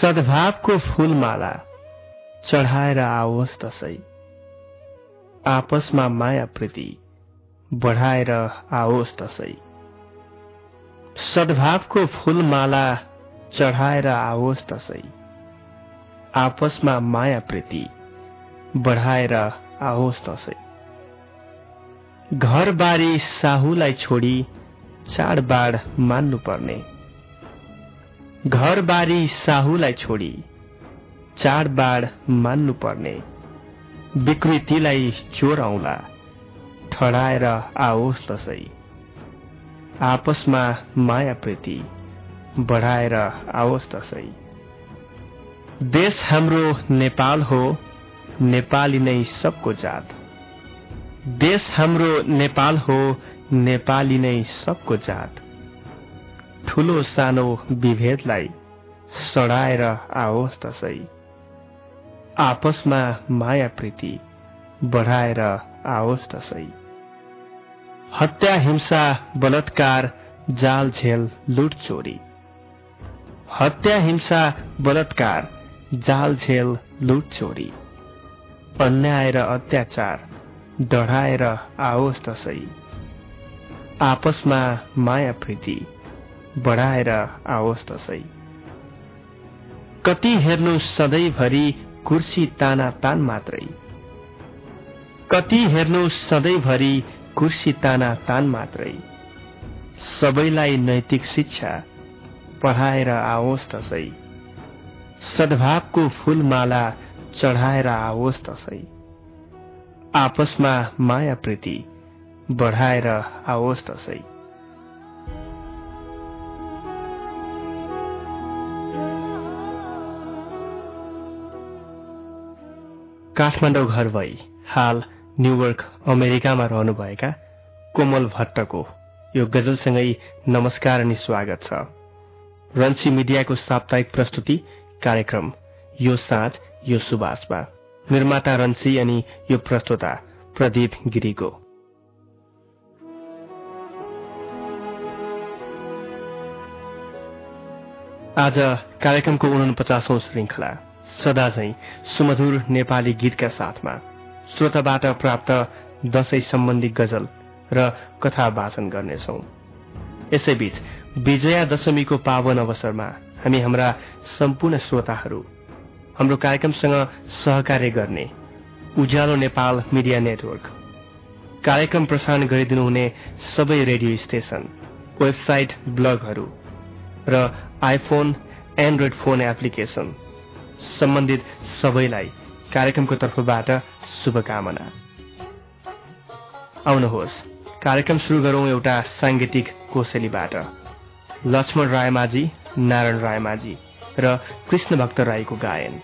सद्भावको फूलमाला चढाएर आओस् दसै आपसमा माया प्रीति बढाएर आओस् दसै सद्भावको फूलमाला चढाएर आओस् दसै आपसमा माया प्रीति बढाएर आओस् दसै घरबारी साहुलाई छोडी चाडबाड मान्नुपर्ने। घरबारी साहुलाई छोडी चाडबाड मान्नुपर्ने। विकृतिलाई चोर आउला ठडाएर आओस् दसै। आपसमा माया प्रीति बढाएर आओस् दसै। देश हाम्रो नेपाल हो नेपाली नै सबको जात। देश हाम्रो नेपाल हो नेपाली नै सबको जात। ठुलो सानो विभेदलाई सडाएर आओस् दसै आपसमा माया प्रीति बढाएर आओस् दसै हत्या हिंसा बलात्कार जाल झेल लुट चोरी हत्या हिंसा बलात्कार जाल झेल लुट चोरी अन्याय र अत्याचार डढाएर आओस् दसै आपसमा माया प्रीति बढाएर आओस् दसै कति हेर्नु सधैँभरि कुर्सी ताना तान मात्रै। कति हेर्नु सधैँभरि कुर्सी ताना तान मात्रै। सबैलाई नैतिक शिक्षा पढाएर आओस् दसै सद्भावको फूलमाला चढाएर आओस् दसै आपसमा माया प्रीति बढाएर आओस् दसै काठमाडौँ घर भई हाल न्युयोर्क अमेरिकामा रहनुभएका कोमल भट्टको यो गजलसँगै नमस्कार अनि स्वागत छ। रन्सी मिडियाको साप्ताहिक प्रस्तुति कार्यक्रम यो साँझ यो सुबासमा निर्माता रन्सी अनि यो प्रस्तुता प्रदीप गिरीको। आज कार्यक्रमको उनपचासौं श्रृङ्खला। सदा झै सुमधुर नेपाली गीतका साथमा। श्रोताबाट प्राप्त दशैं सम्बन्धी गजल र कथा वाचन गर्नेछौ। यसैबीच विजया दशमीको पावन अवसरमा हामी हाम्रा सम्पूर्ण श्रोताहरू हाम्रो कार्यक्रमसँग सहकार्य गर्ने उज्यालो नेपाल मिडिया नेटवर्क कार्यक्रम प्रसारण गरिदिनुहुने सबै रेडियो स्टेशन वेबसाइट ब्लगहरू र आइफोन एन्ड्रोइड फोन एप्लिकेशन सम्बन्धित सबैलाई कार्यक्रमको तर्फबाट शुभकामना। आउनुहोस् कार्यक्रम शुरू गरौं एउटा सांगीतिक कोसेलीबाट। लक्ष्मण रायमाझी नारायण रायमाझी र कृष्ण भक्त राईको गायन।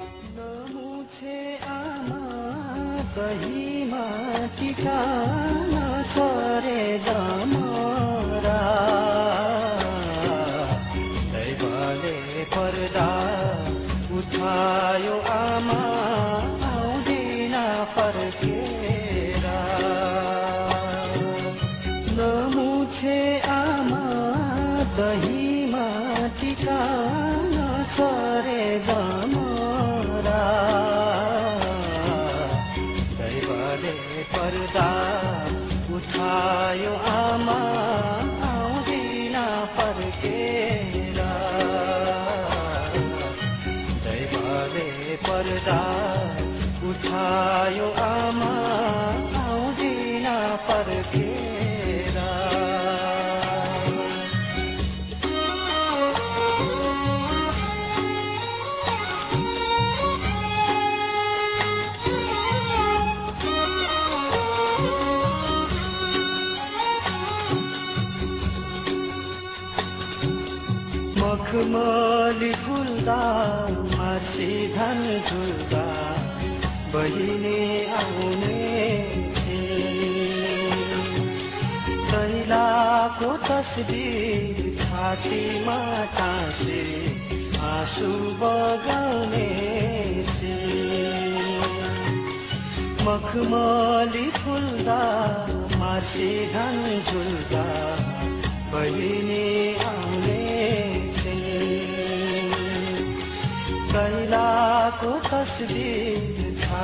बहिनी आउने दैलाको तस्बिर छातीमा टाँसे आँसु बगाउने मखमली फुल्दा मार्सी धन झुल्दा बहिनी आउने बाटो तस्बिर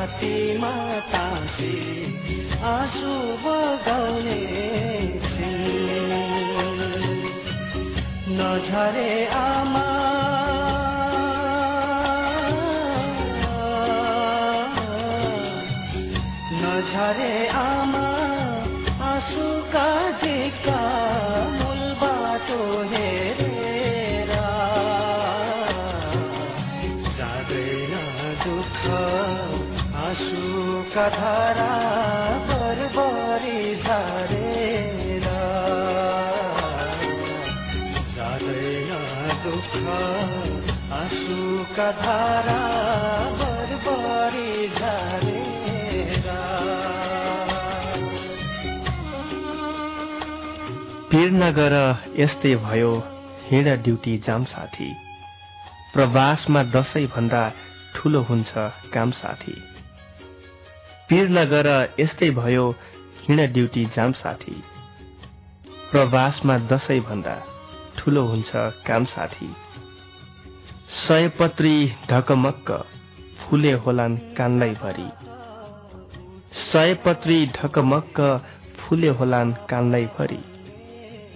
छातीमा तासी आँसु बगाउने नझरे आमा नझरे पिर नगर यस्तै भयो हिँड ड्युटी जाम साथी। प्रवासमा दसैँ भन्दा ठुलो हुन्छ काम साथी। पिर नगर यस्तै भयो हिँड ड्युटी जाम साथी। प्रवासमा दसैँ भन्दा ठुलो हुन्छ काम साथी। सयपत्री ढकमक्क फुले होलान् कानलाई भरी। सयपत्री ढकमक्क फुले होलान् कानलाई भरी।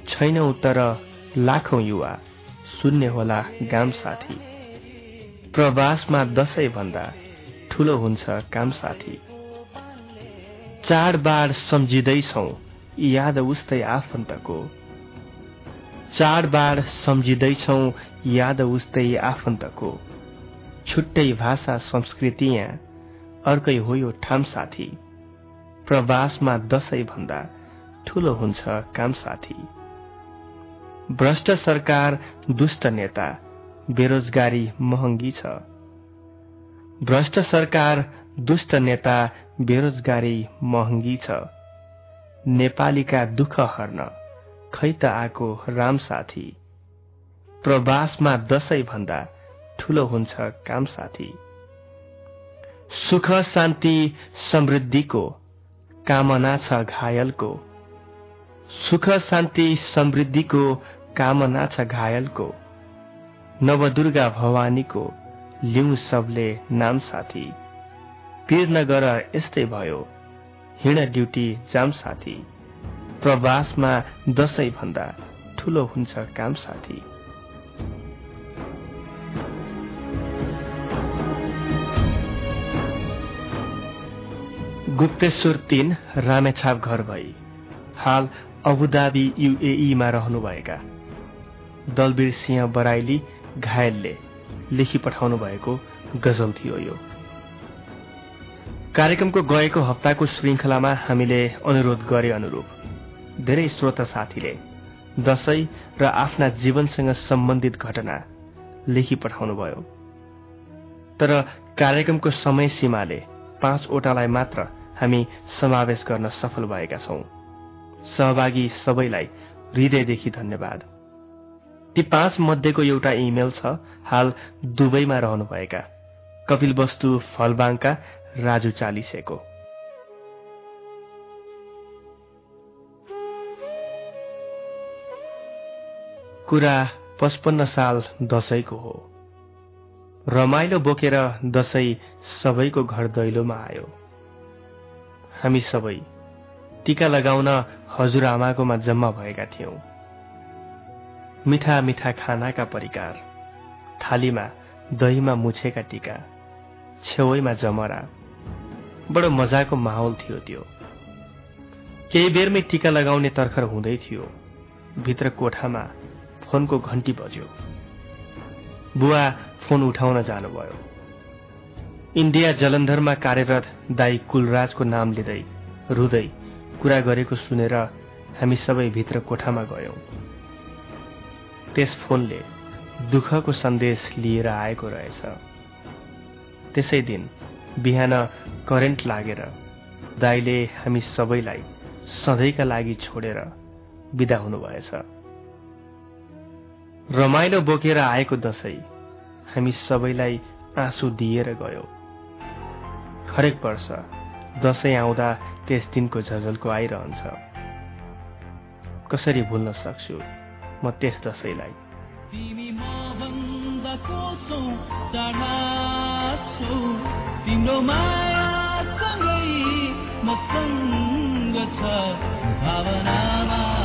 छैनौ तर लाखौं युवा सुन्ने होला गाम साथी। प्रवासमा दसैँ भन्दा ठुलो हुन्छ काम साथी। चाडबाड सम्झिँदैछौ। याद उस्तै आफन्तको। चाडबाड सम्झिँदैछौ याद उस्तै आफन्तको। छुट्टै भाषा संस्कृति यहाँ। अर्कै हो यो ठाम साथी। प्रवासमा दसैँ भन्दा ठुलो हुन्छ काम साथी। भ्रष्ट सरकार दुष्ट नेता बेरोजगारी महँगी छ। भ्रष्ट सरकार दुष्ट नेता बेरोजगारी महँगी छ। नेपालीका दुःख हर्न खै त आएको राम साथी। प्रवासमा दसैँ भन्दा ठुलो हुन्छ काम साथी। सुख शान्ति समृद्धिको कामना छ घायलको। सुख शान्ति समृद्धिको कामना छ घायलको। नवदुर्गा भवानीको लिउ सबले नाम साथी। पिर नगर यस्तै भयो। हिँड ड्युटी जाम साथी। प्रवासमा दसैँ भन्दा ठुलो हुन्छ काम साथी। गुप्तेश्वर तीन रामेछाप घर भई। हाल अबुधाबी युएईमा रहनुभएका। दलवीर सिंह बराइली घायलले लेखी पठाउनु भएको गजल थियो यो। कार्यक्रमको गएको हप्ताको श्रृङ्खलामा हामीले अनुरोध गरे अनुरूप धेरै श्रोता साथीले दशैं र आफ्ना जीवनसँग सम्बन्धित घटना लेखी पठाउनुभयो तर कार्यक्रमको समय सीमाले पाँचवटालाई मात्र हामी समावेश गर्न सफल भएका छौं। सहभागी सबैलाई हृदयदेखि धन्यवाद। ती पाँच मध्येको एउटा इमेल छ हाल दुबईमा रहनुभएका कपिल वस्तु फलबाङका राजु चालिसेको। कुरा पचपन्न साल दशैंको हो। रमाइलो बोकेर दशैं सबैको घर दैलोमा आयो। हामी सबै टिका लगाउन हजुरआमाकोमा जम्मा भएका थियौं। मिठा मिठा खानाका परिकार थालीमा दहीमा मुछेका टिका छेउमा जमरा। बडो मजाको माहौल थियो त्यो। केही बेरमै टिका लगाउने तर्खर हुँदै थियो। भित्र कोठामा फोनको घन्टी बज्यो। बुवा फोन उठाउन जानुभयो। इन्डिया जलन्धरमा कार्यरत दाई कुलराजको नाम लिँदै रुँदै कुरा गरेको सुनेर हामी सबै भित्र कोठामा गयौं। त्यस फोनले दुःखको सन्देश लिएर आएको रहेछ। त्यसै दिन बिहान करेन्ट लागेर दाईले हामी सबैलाई सधैँका लागि छोडेर विदा हुनुभएछ। रमाइलो बोकेर आएको दशैं हामी सबैलाई आँसु दिएर गयो। हरेक वर्ष दशैं आउँदा त्यस दिनको झझल्को आइरहन्छ। कसरी भुल्न सक्छु म त्यस दशैंलाई तिमी तिम्रो माया सँगै मसँग छ भावनामा।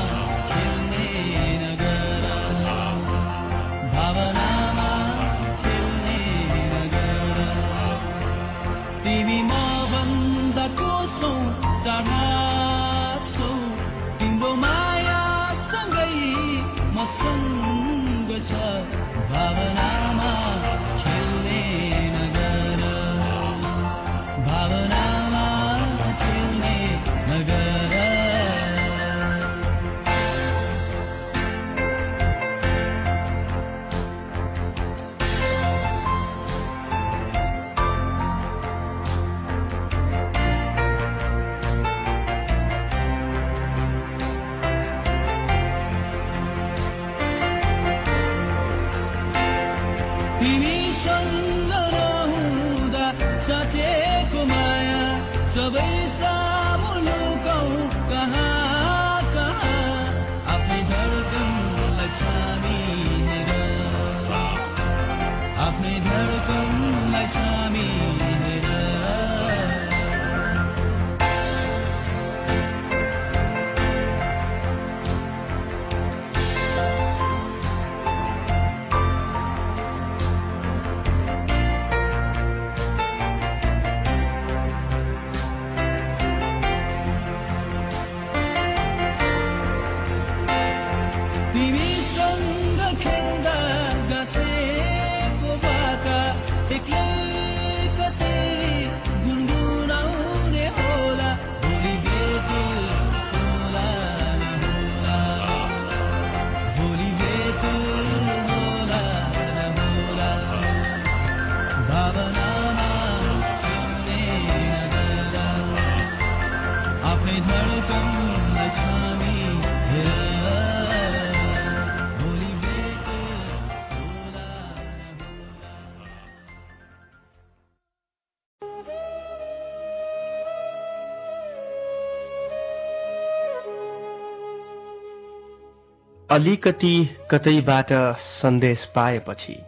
अलिकति कतैबाट सन्देश पाएपछि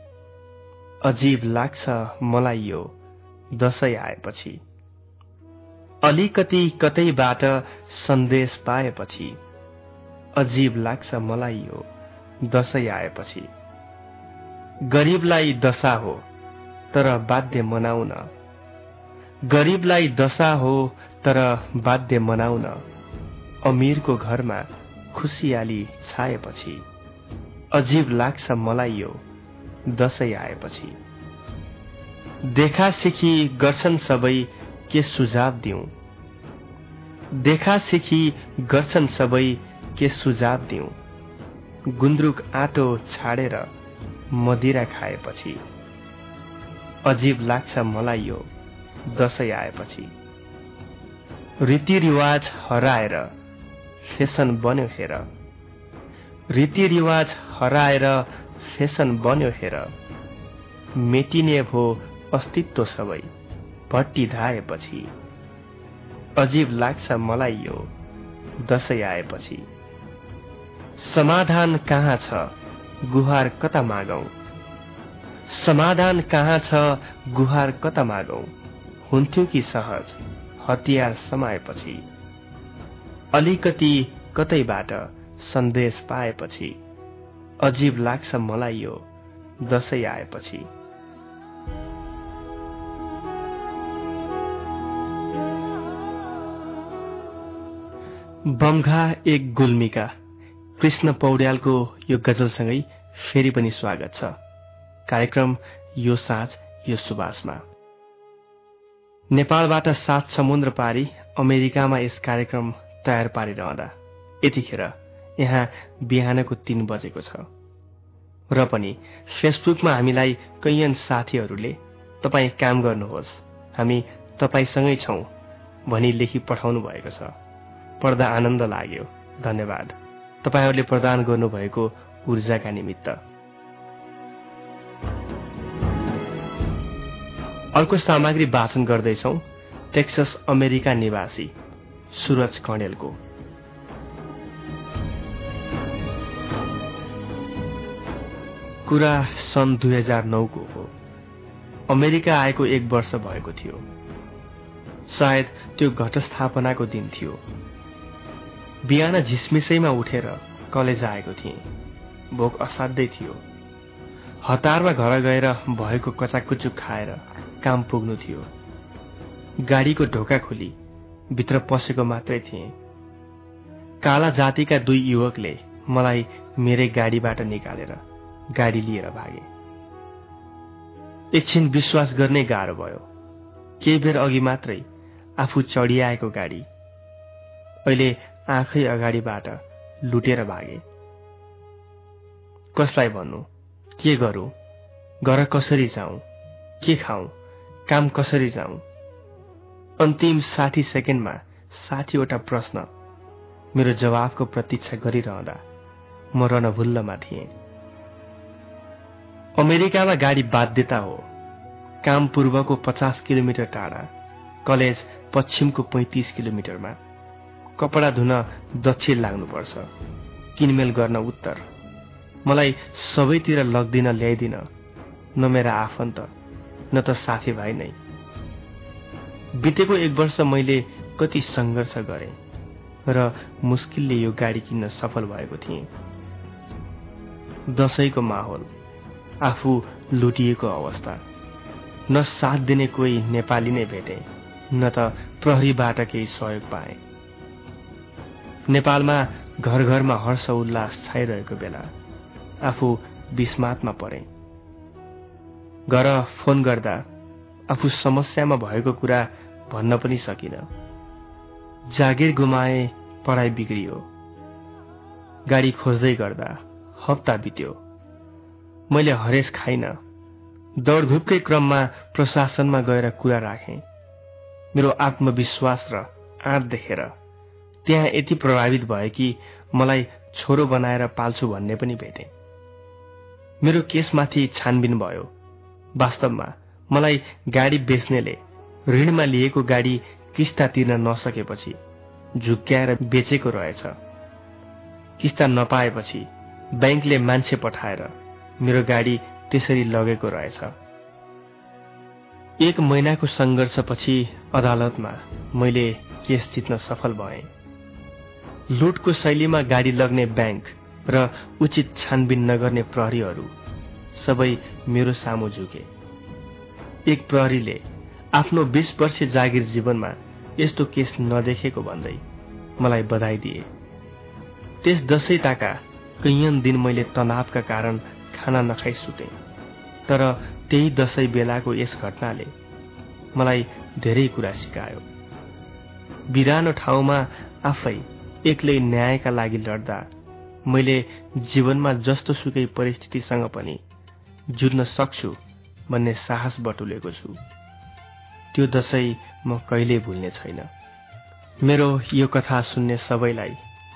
अजीब लाग्छ मलाई यो दसैँ आएपछि। अलिकति कतैबाट सन्देश पाएपछि अजीब लाग्छ मलाई यो दसैँ आएपछि। गरीबलाई दशा हो तर बाध्य मनाउन। गरीबलाई दशा हो तर बाध्य मनाउन। अमीरको घरमा खुसियाली छाएपछि अजीब लाग्छ मलाई यो दसैँ आएपछि। देखा सिखी गर्छन् सबै के सुझाव दिउँ देखा सिखी गर्छन् सबै के सुझाव दिउँ गुन्द्रुक आँटो छाडेर मदिरा खाएपछि अजीब लाग्छ मलाई यो दसैँ आएपछि। रीतिरिवाज हराएर फेसन बन्यो हेर। रीतिरिवाज हराएर फेसन बन्यो हेर। मेटिने भो अस्तित्व सबै भट्टी धाएपछि। अजीब लाग्छ मलाई यो दसैँ आएपछि। समाधान कहाँ छ गुहार कता मागौं? समाधान कहाँ छ गुहार कता मागौं? हुन्थ्यो कि सहज हतियार समाएपछि। अलिकति कतैबाट सन्देश पाएपछि अजीब लाग्छ मलाई यो दसैँ आएपछि। बमघा एक गुल्मीका कृष्ण पौड्यालको यो गजलसँगै फेरि पनि स्वागत छ। कार्यक्रम यो साँझ यो सुबासमा नेपालबाट सात समुद्र पारी अमेरिकामा यस कार्यक्रम तयार पारिरहँदा। यतिखेर यहाँ बिहानको तीन बजेको छ। र पनि फेसबुकमा हामीलाई कैयन साथीहरूले तपाईँ काम गर्नुहोस् हामी तपाईँसँगै छौँ भनी लेखी पठाउनु भएको छ। पढ्दा आनन्द लाग्यो। धन्यवाद। तपाईँहरूले प्रदान गर्नुभएको ऊर्जाका निमित्त। अर्को सामग्री वाचन गर्दैछौ टेक्सस अमेरिका निवासी। सुरज कणेलको कुरा सन् दुई हजार नौको हो। अमेरिका आएको एक वर्ष भएको थियो। सायद त्यो घटस्थापनाको दिन थियो। बिहान झिसमिसैमा उठेर कलेज आएको थिएँ। भोक असाध्यै थियो। हतारमा घर गएर भएको कचाकुचुक खाएर काम पुग्नु थियो। गाडीको ढोका खोली भित्र पसेको मात्रै थिएँ। काला जातिका दुई युवकले मलाई मेरै गाडीबाट निकालेर गाडी लिएर भागे। एकछिन विश्वास गर्नै गाह्रो भयो। केही बेर अघि मात्रै आफू चढिआएको गाडी अहिले आँखै अगाडिबाट लुटेर भागे। कसलाई भन्नु? के गरौँ? घर कसरी जाउँ? के खाउँ? काम कसरी जाउँ? अन्तिम साठी सेकेन्डमा साठीवटा प्रश्न मेरो जवाफको प्रतीक्षा गरिरहँदा म रणभुल्लमा थिएँ। अमेरिकामा गाडी बाध्यता हो। काम पूर्वको पचास किलोमिटर टाढा कलेज पश्चिमको पैँतिस किलोमिटरमा। कपडा धुन दक्षिण लाग्नुपर्छ। किनमेल गर्न उत्तर। मलाई सबैतिर लग्दिन ल्याइदिन। न मेरा आफन्त न त साथीभाइ नै। बितेको एक वर्ष मैले कति सङ्घर्ष गरेँ र मुस्किलले यो गाडी किन्न सफल भएको थिएँ। दसैँको माहौल आफू लुटिएको अवस्था न साथ दिने कोही नेपाली नै भेटे न त प्रहरीबाट केही सहयोग पाए। नेपालमा घर घरमा हर्ष उल्लास छाइरहेको बेला आफू विस्मातमा परे। घर फोन गर्दा आफू समस्यामा भएको कुरा भन्न पनि सकिन। जागिर गुमाए पढाइ बिग्रियो। गाडी खोज्दै गर्दा हप्ता बित्यो। मैले हरेस खाइन। दौडधुपकै क्रममा प्रशासनमा गएर कुरा राखेँ। मेरो आत्मविश्वास र आँट देखेर त्यहाँ यति प्रभावित भए कि मलाई छोरो बनाएर पाल्छु भन्ने पनि भेटे। मेरो केसमाथि छानबिन भयो। वास्तवमा मलाई गाडी बेच्नेले ऋणमा लिएको गाडी किस्ता तिर्न नसकेपछि झुक्क्याएर बेचेको रहेछ। किस्ता नपाएपछि ब्याङ्कले मान्छे पठाएर मेरो गाडी त्यसरी लगेको रहेछ। एक महिनाको सङ्घर्षपछि अदालतमा मैले केस जित्न सफल भएँ। लुटको शैलीमा गाडी लग्ने ब्याङ्क र उचित छानबिन नगर्ने प्रहरीहरू सबै मेरो सामु झुके। एक प्रहरीले आफ्नो बीस वर्ष जागिर जीवनमा यस्तो केस नदेखेको भन्दै मलाई बधाई दिए। त्यस दसैँ ताका कैयन दिन मैले तनावका कारण खाना नखाइ सुते। तर त्यही दसैँ बेलाको यस घटनाले मलाई धेरै कुरा सिकायो। बिरानो ठाउँमा आफै एक्लै न्यायका लागि लड्दा मैले जीवनमा जस्तो सुकै परिस्थितिसँग पनि जुझ्न सक्छु भन्ने साहस बटुलेको छु। त्यो दसैँ म कहिल्यै भुल्ने छैन। मेरो यो कथा सुन्ने सबैलाई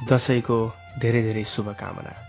दसैँको धेरै धेरै शुभकामना।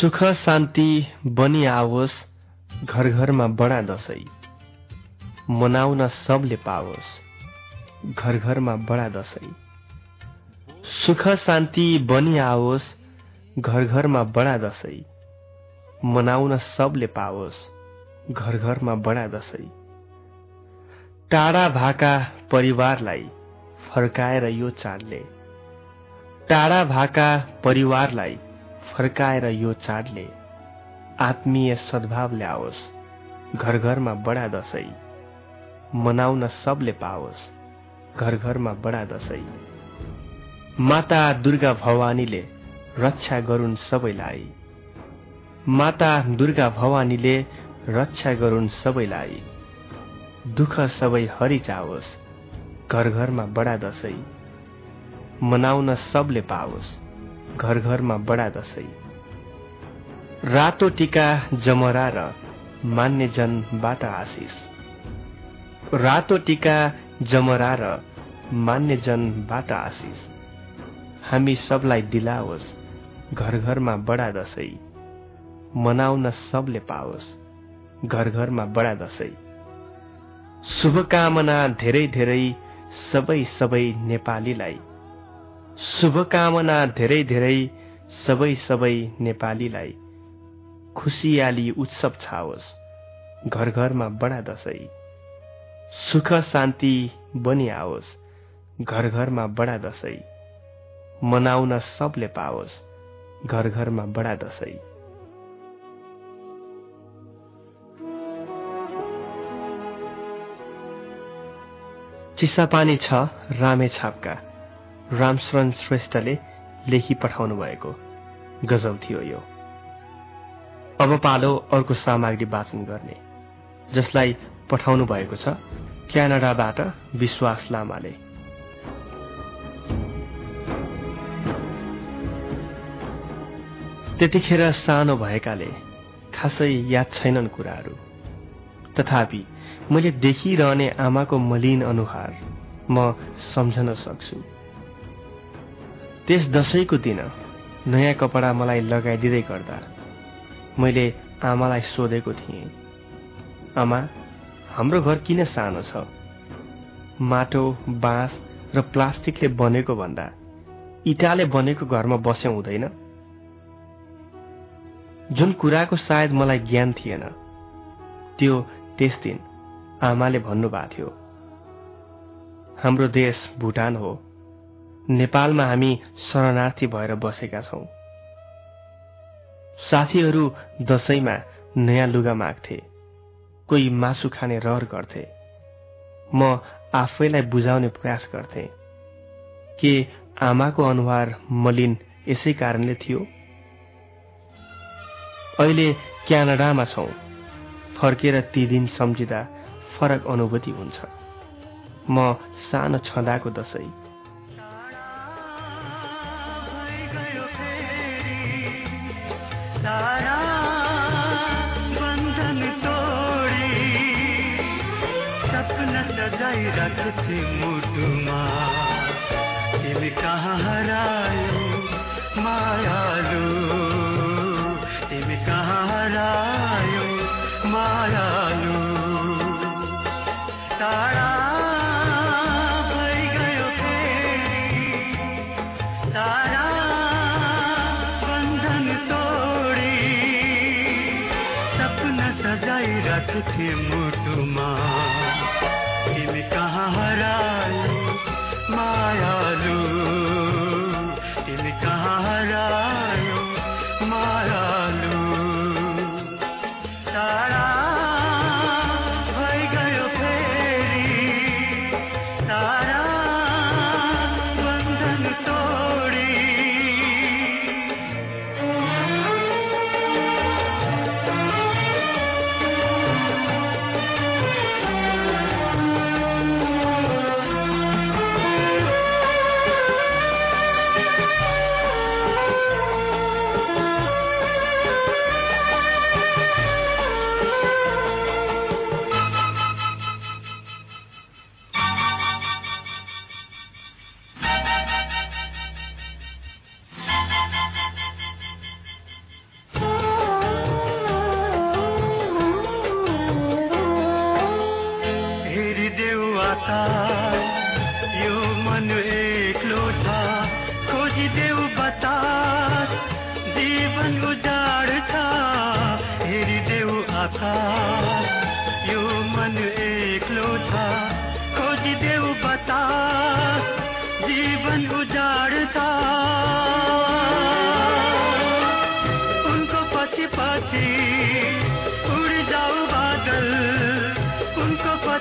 सुख शान्ति बनी आओस् घर घरमा बडा दसैँ। मनाउन सबले पाओस् घर घरमा बडा दसैँ। सुख शान्ति बनी आओस् घर घरमा बडा दसैँ। मनाउन सबले पाओस् घर घरमा बडा दसैँ। टाढा भाका परिवारलाई फर्काएर यो चाडले। टाढा भाका परिवारलाई फर्काएर यो चाडले आत्मीय सद्भाव ल्याओस् घर घरमा बडा दसैँ। मनाउन सबले पाओस् घर घरमा बडा दसैँ। माता दुर्गा भवानीले रक्षा गरून् सबैलाई। माता दुर्गा भवानीले रक्षा गरून् सबैलाई। दुःख सबै हरि जाओस् घर घरमा बडा दसैँ। मनाउन सबले पाओस्। घर घरमा बडा दसैँ। रातो टिका जमरा र मान्य जनबाट आशिष। रातो टिका जमरा र मान्य जनबाट आशिष। हामी सबलाई दिलाओस् घर घरमा बडा दसैँ। मनाउन सबले पाओस् घर घरमा बडा दसैँ। शुभकामना धेरै धेरै सबै सबै नेपालीलाई। शुभकामना धेरै धेरै सबै सबै नेपालीलाई। खुसियाली उत्सव छाओस्। घर घरमा बडा दसैँ। सुख शान्ति बनी आओस्। घर घरमा बडा दसैँ। मनाउन सबले पाओस्। घर घरमा बडा दसैँ। चिसापानी छ रामे छापका। रामशरण श्रेष्ठले लेखी पठाउनु भएको गजल थियो यो। अब पालो अर्को सामग्री वाचन गर्ने जसलाई पठाउनु भएको छ क्यानाडाबाट विश्वास लामाले। त्यतिखेर सानो भएकाले खासै याद छैनन् कुराहरू। तथापि मैले देखिरहने आमाको मलिन अनुहार म सम्झन सक्छु। त्यस दसैँको दिन नयाँ कपडा मलाई लगाइदिँदै गर्दा मैले आमालाई सोधेको थिएँ आमा हाम्रो घर किन सानो छ? माटो बाँस र प्लास्टिकले बनेको भन्दा इटाले बनेको घरमा बसे हुँदैन? जुन कुराको सायद मलाई ज्ञान थिएन त्यो त्यस दिन आमाले भन्नुभएको थियो हाम्रो देश भुटान हो। नेपालमा हामी शरणार्थी भएर बसेका छौं। साथीहरू दसैँमा नयाँ लुगा माग्थे कोही मासु खाने रहर गर्थे। म आफैलाई बुझाउने प्रयास गर्थे के आमाको अनुहार मलिन यसै कारणले थियो? अहिले क्यानाडामा छौं फर्केर ती दिन सम्झिँदा फरक अनुभूति हुन्छ। म सानो छँदाको दसैँ। सजाइरहेथे मुटुमा तिमी कहाँ हरायो मायालु? तिमी कहाँ हरायो मायालु?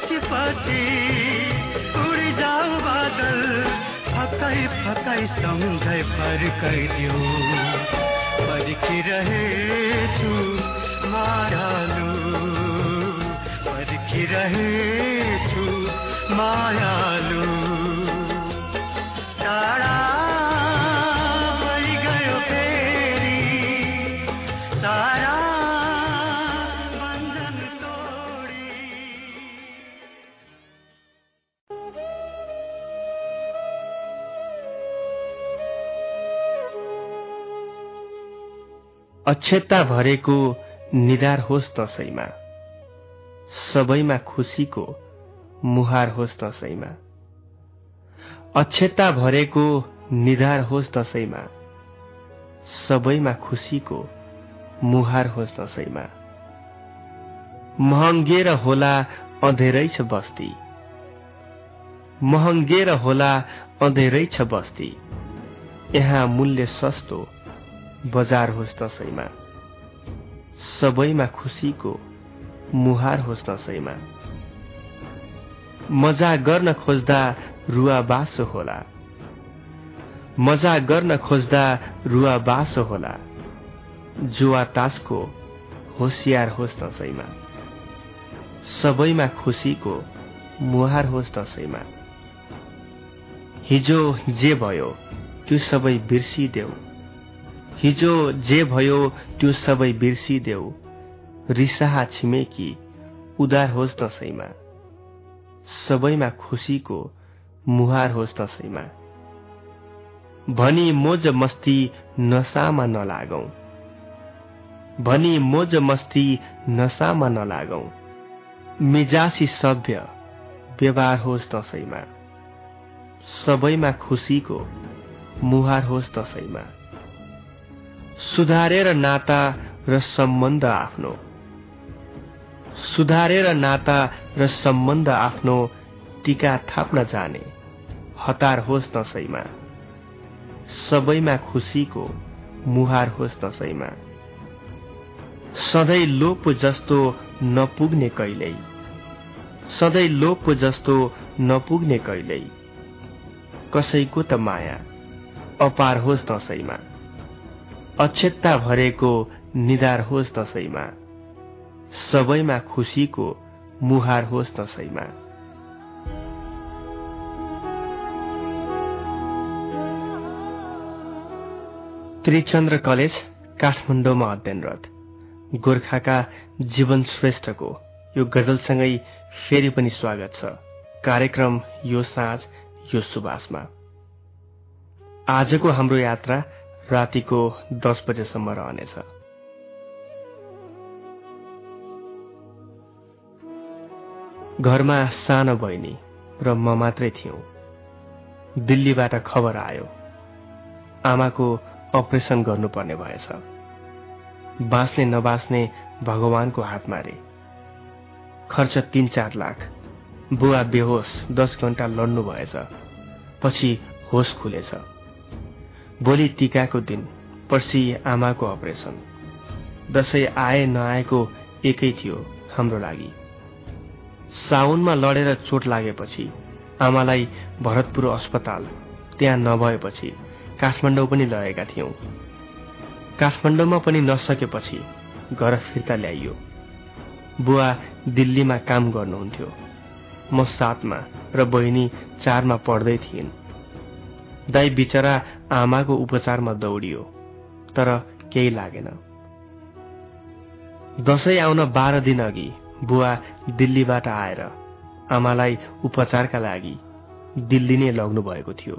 उनको पछि पछि उडी जाऊ बादल। फकाइ फकाइ सम्झै फर्काइदियो पर्खिरहेछु मायालु। पर्खिरहेछु मायालु। टाढा अक्षता भरेको निधार होस् दशैँमा सबैमा खुसीको मुहार होस् दशैँमा अक्षता भरेको निधार होस् दशैँमा सबैमा खुसीको मुहार होस् दशैँमा महँगेर होला अँधेरै छ बस्ती। महँगेर होला अँधेरै छ बस्ती। यहाँ मूल्य सस्तो बजार होस् दशैँमा सबैमा खुसीको मुहार होस् दशैँमा मजा गर्न खोज्दा रुवा बासो होला। मजा गर्न खोज्दा रुवा बासो होला। जुवा तासको होसियार होस् दशैँमा सबैमा खुसीको मुहार होस् दशैँमा हिजो जे भयो त्यो सबै बिर्सिदेऊ। हिजो जे भयो त्यो सबै बिर्सिदेऊ। रिसाहा छिमेकी उदार होस् दशैँमा सबैमा खुसीको मुहार होस् दशैँमा भनी मोज मस्ती नसामा नलागौ। भनी मोज मस्ती नसामा नलागौ। मिजासी सभ्य व्यवहार होस् दशैँमा सबैमा खुसीको मुहार होस् दशैँमा सुधारेर नाता र सम्बन्ध आफ्नो। सुधारेर नाता र सम्बन्ध आफ्नो टिका थाप्न जाने। हतार होस् दशैँमा सबैमा खुसीको मुहार होस् दशैँमा सधैँ लोप जस्तो नपुग्ने कहिल्यै। सधैँ लोप जस्तो नपुग्ने कहिल्यै। कसैको त माया अपार होस् दशैँमा अक्षता भरेको निधार होस् दशैँमा सबैमा खुसीको मुहार होस् दशैँमा त्रिचन्द्र कलेज काठमाडौँमा अध्ययनरत। गोर्खाका जीवन श्रेष्ठको यो गजलसँगै फेरि पनि स्वागत छ। कार्यक्रम यो साँझ यो सुबासमा आजको हाम्रो यात्रा रातिको दस बजेसम्म रहनेछ। घरमा सानो बहिनी र म मात्रै थियौँ। दिल्लीबाट खबर आयो। आमाको अपरेसन गर्नुपर्ने भएछ। बाँच्ने नबाँच्ने भगवानको हातमा रे खर्च तीन चार लाख। बुवा बेहोस दस घण्टा लड्नु भएछ। पछि होस खुलेछ। भोलि टिकाको दिन पर्सि आमाको अपरेसन। दसैँ आए नआएको एकै थियो हाम्रो लागि। साउनमा लडेर चोट लागेपछि आमालाई भरतपुर अस्पताल त्यहाँ नभएपछि काठमाडौँ पनि लगेका थियौँ। काठमाडौँमा पनि नसकेपछि घर फिर्ता ल्याइयो। बुवा दिल्लीमा काम गर्नुहुन्थ्यो। म सातमा र बहिनी चारमा पढ्दै थिइन्। दाई बिचरा आमाको उपचारमा दौडियो तर केही लागेन। दसैँ आउन बाह्र दिन अघि बुवा दिल्लीबाट आएर आमालाई उपचारका लागि दिल्ली नै लग्नु भएको थियो।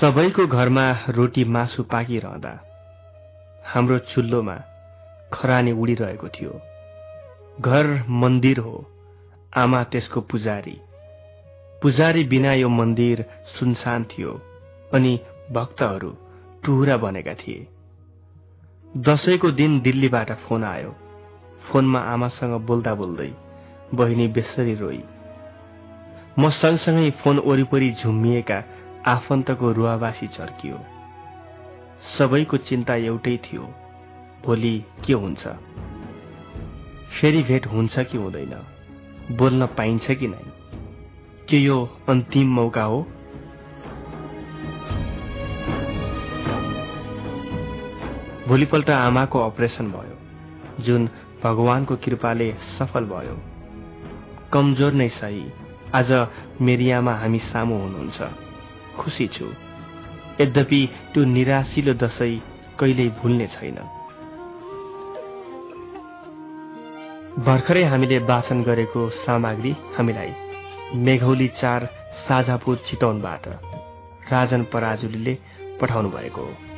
सबैको घरमा रोटी मासु पाकिरहँदा हाम्रो चुल्लोमा खरानी उडिरहेको थियो। घर मन्दिर हो आमा त्यसको पुजारी। पुजारी बिना यो मन्दिर सुनसान थियो। अनि भक्तहरू टुहुरा बनेका थिए। दसैँको दिन दिल्लीबाट फोन आयो। फोनमा आमासँग बोल्दा बोल्दै बहिनी बेसरी रोई। म सँगसँगै फोन वरिपरि झुम्मिएका आफन्तको रुवावासी चर्कियो। सबैको चिन्ता एउटै थियो भोलि के हुन्छ? फेरि भेट हुन्छ कि हुँदैन? बोल्न पाइन्छ कि नै? के यो अन्तिम मौका हो? भोलिपल्ट आमाको अपरेसन भयो जुन भगवानको कृपाले सफल भयो। कमजोर नै सही आज मेरी आमा हामी सामु हुनुहुन्छ। खुसी छु। यद्यपि त्यो निराशिलो दशै कहिल्यै भुल्ने छैन। भर्खरै हामीले वाचन गरेको सामग्री हामीलाई मेघौली चार साझापुर चितवनबाट राजन पराजुलीले पठाउनु भएको हो।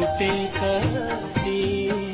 කුටි කරදී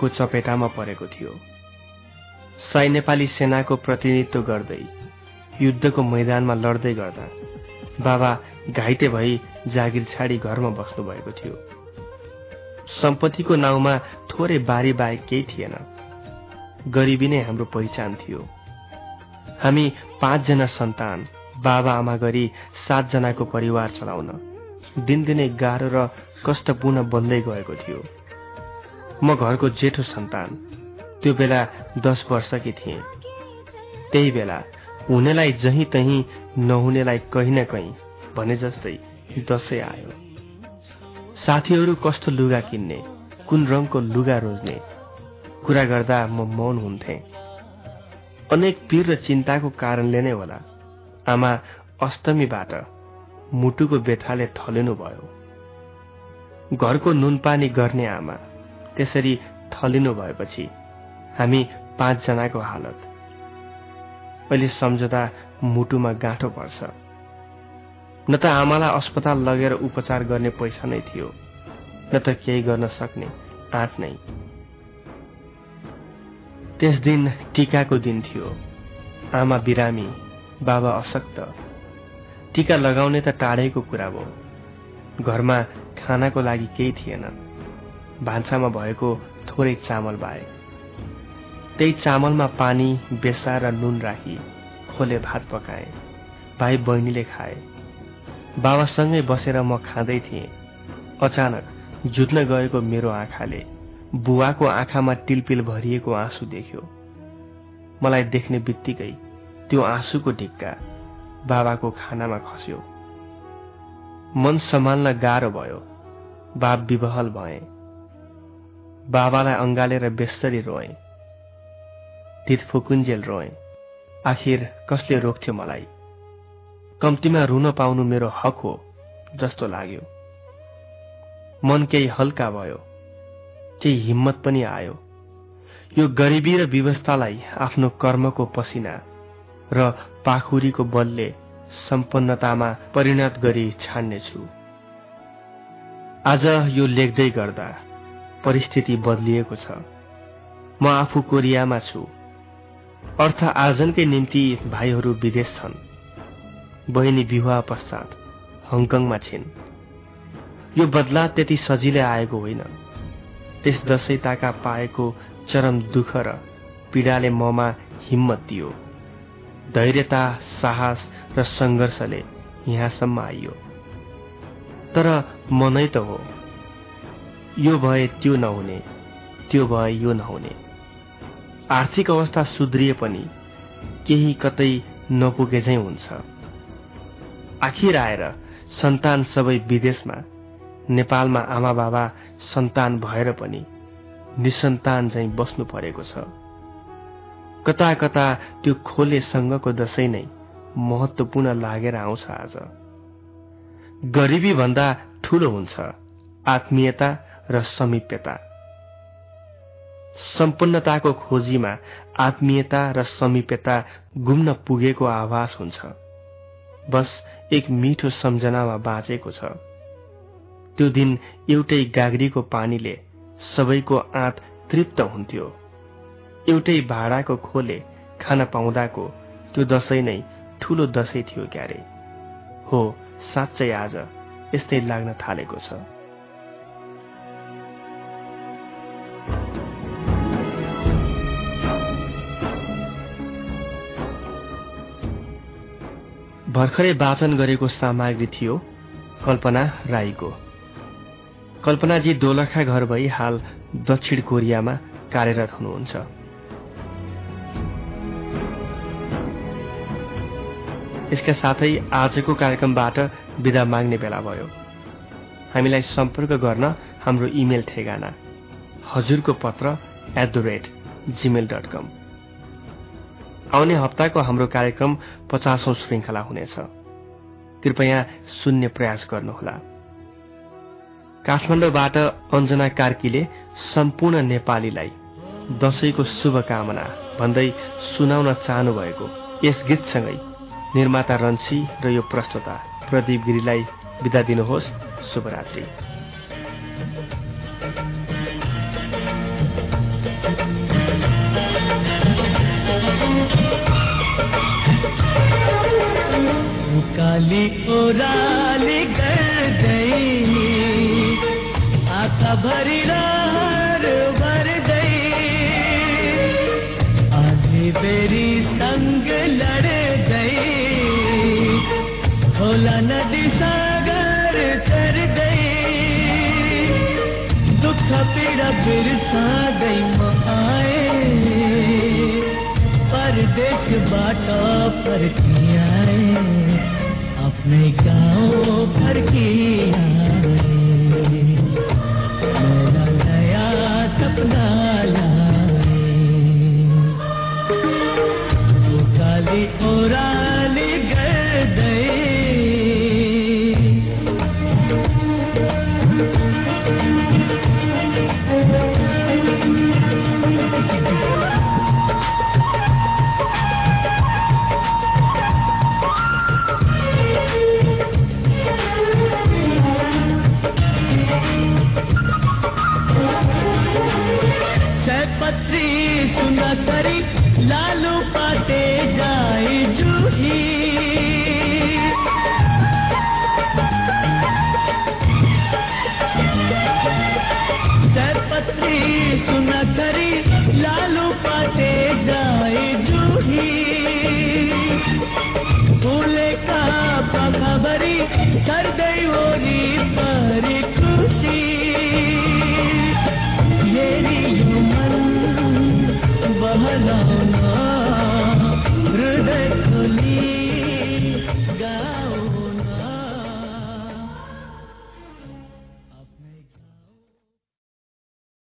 द्वन्द्वको चपेटामा परेको थियो। सय नेपाली सेनाको प्रतिनिधित्व गर्दै युद्धको मैदानमा लड्दै गर्दा बाबा घाइते भई जागिर छाडी घरमा बस्नु भएको थियो। सम्पत्तिको नाउँमा थोरै बारी बाहेक केही थिएन। गरिबी नै हाम्रो पहिचान थियो। हामी पाँचजना सन्तान बाबा आमा गरी सातजनाको परिवार चलाउन दिनदिनै गाह्रो र कष्टपूर्ण बन्दै गएको थियो। म घरको जेठो सन्तान। त्यो बेला दस वर्षकी थिएँ। त्यही बेला हुनेलाई जहीँ तहीँ नहुनेलाई कहीँ न कहीँ भने जस्तै दसैँ आयो। साथीहरू कस्तो लुगा किन्ने कुन रङको लुगा रोज्ने कुरा गर्दा म मौन हुन्थे। अनेक पीर र चिन्ताको कारणले नै होला आमा अष्टमीबाट मुटुको बेथाले थलिनु भयो। घरको नुनपानी गर्ने आमा त्यसरी थलिनु भएपछि हामी पाँचजनाको हालत। अहिले सम्झदा मुटुमा गाँठो पर्छ। न त आमालाई अस्पताल लगेर उपचार गर्ने पैसा नै थियो। न त केही गर्न सक्ने आँट नै। त्यस दिन टिकाको दिन थियो। आमा बिरामी बाबा अशक्त। टिका लगाउने त टाढैको कुरा भयो घरमा खानाको लागि केही थिएन भान्सामा भएको थोरै चामल बाहे। त्यही चामलमा पानी बेसा र नुन राखी खोले भात पकाए। भाइ बहिनीले खाए। बाबासँगै बसेर म खाँदै थिएँ। अचानक जुत्न गएको मेरो आँखाले बुवाको आँखामा टिलपिल भरिएको आँसु देख्यो। मलाई देख्ने बित्तिकै त्यो आँसुको ढिक्का बाबाको खानामा खस्यो। मन सम्हाल्न गाह्रो भयो। बाप विवहल भए। बाबालाई अङ्गालेर बेस्तरी रोए। तित फुकुन्जेल रोए। आखिर कसले रोक्थ्यो मलाई? कम्तीमा रुन पाउनु मेरो हक हो जस्तो लाग्यो। मन केही हल्का भयो केही हिम्मत पनि आयो। यो गरिबी र व्यवस्थालाई आफ्नो कर्मको पसिना र पाखुरीको बलले सम्पन्नतामा परिणत गरी छाड्नेछु आज यो लेख्दै गर्दा परिस्थिति बदलिएको छ। म आफू कोरियामा छु। अर्थ आर्जनकै निम्ति भाइहरू विदेश छन्। बहिनी विवाह पश्चात हङकङमा छिन्। यो बदला त्यति सजिलै आएको होइन। त्यस दसैँ ताका पाएको चरम दुःख र पीडाले ममा हिम्मत दियो। धैर्यता साहस र सङ्घर्षले यहाँसम्म आइयो। तर मनै त हो। यो भए त्यो नहुने त्यो भए यो नहुने। आर्थिक अवस्था सुध्रिए पनि केही कतै नपुगे झै हुन्छ। आखिर आएर सन्तान सबै विदेशमा नेपालमा आमा बाबा सन्तान भएर पनि निसन्तान झै बस्नु परेको छ। कता कता त्यो खोलेसँगको दशैं नै महत्वपूर्ण लागेर आउँछ आज। गरिबी भन्दा ठूलो हुन्छ आत्मीयता र समीप्यता। सम्पन्नताको खोजीमा आत्मीयता र समीप्यता गुम्न पुगेको आभास हुन्छ। बस एक मिठो सम्झनामा बाँचेको छ। त्यो दिन एउटै गाग्रीको पानीले सबैको आँत तृप्त हुन्थ्यो। एउटै भाडाको खोले खान पाउँदाको त्यो दशैं नै ठूलो दशैं थियो क्यारे। हो साँच्चै आज यस्तै लाग्न थालेको छ। भर्खरै वाचन गरेको सामग्री थियो कल्पना राईको। कल्पनाजी दोलखा घर भई हाल दक्षिण कोरियामा कार्यरत हुनुहुन्छ। यसका साथै आजको कार्यक्रमबाट विदा माग्ने बेला भयो। हामीलाई सम्पर्क गर्न हाम्रो इमेल ठेगाना हजुरको पत्र at the rate Gmail dot com आउने हप्ताको हाम्रो कार्यक्रम पचासौं श्रृङ्खला हुनेछ। कृपया सुन्ने प्रयास गर्नुहोला। काठमाडौँबाट अञ्जना कार्कीले सम्पूर्ण नेपालीलाई दशैंको शुभकामना भन्दै सुनाउन चाहनु भएको यस गीतसँगै निर्माता रन्सी र यो प्रस्तुता प्रदीप गिरीलाई विदा दिनुहोस्। शुभरात्री। काली ओराली कर गई आका भरी रार भर गई। आधी बेरी संग लड़ गई होला नदी सागर कर गई। दुख पीड़ा बिरसा गई आए, परदेश बाटा पर मैं गाँव भर की